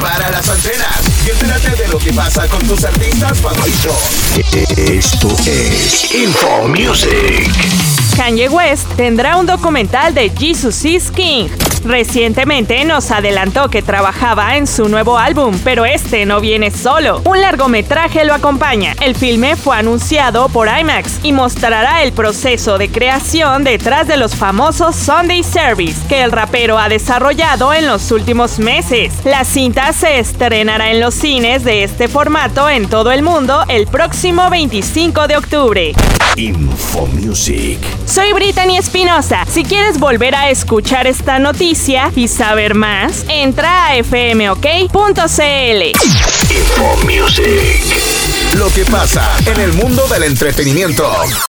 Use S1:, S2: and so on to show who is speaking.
S1: Para las antenas y entérate de lo que pasa con tus artistas favoritos.
S2: Esto es Info Music.
S3: Kanye West tendrá un documental de Jesus is King. Recientemente nos adelantó que trabajaba en su nuevo álbum, pero este no viene solo. Un largometraje lo acompaña. El filme fue anunciado por IMAX y mostrará el proceso de creación detrás de los famosos Sunday Service que el rapero ha desarrollado en los últimos meses. La cinta se estrenará en los cines de este formato en todo el mundo el próximo 25 de octubre.
S2: Info Music.
S3: Soy Brittany Espinosa. Si quieres volver a escuchar esta noticia y saber más, entra a fmok.cl.
S2: Info Music.
S1: Lo que pasa en el mundo del entretenimiento.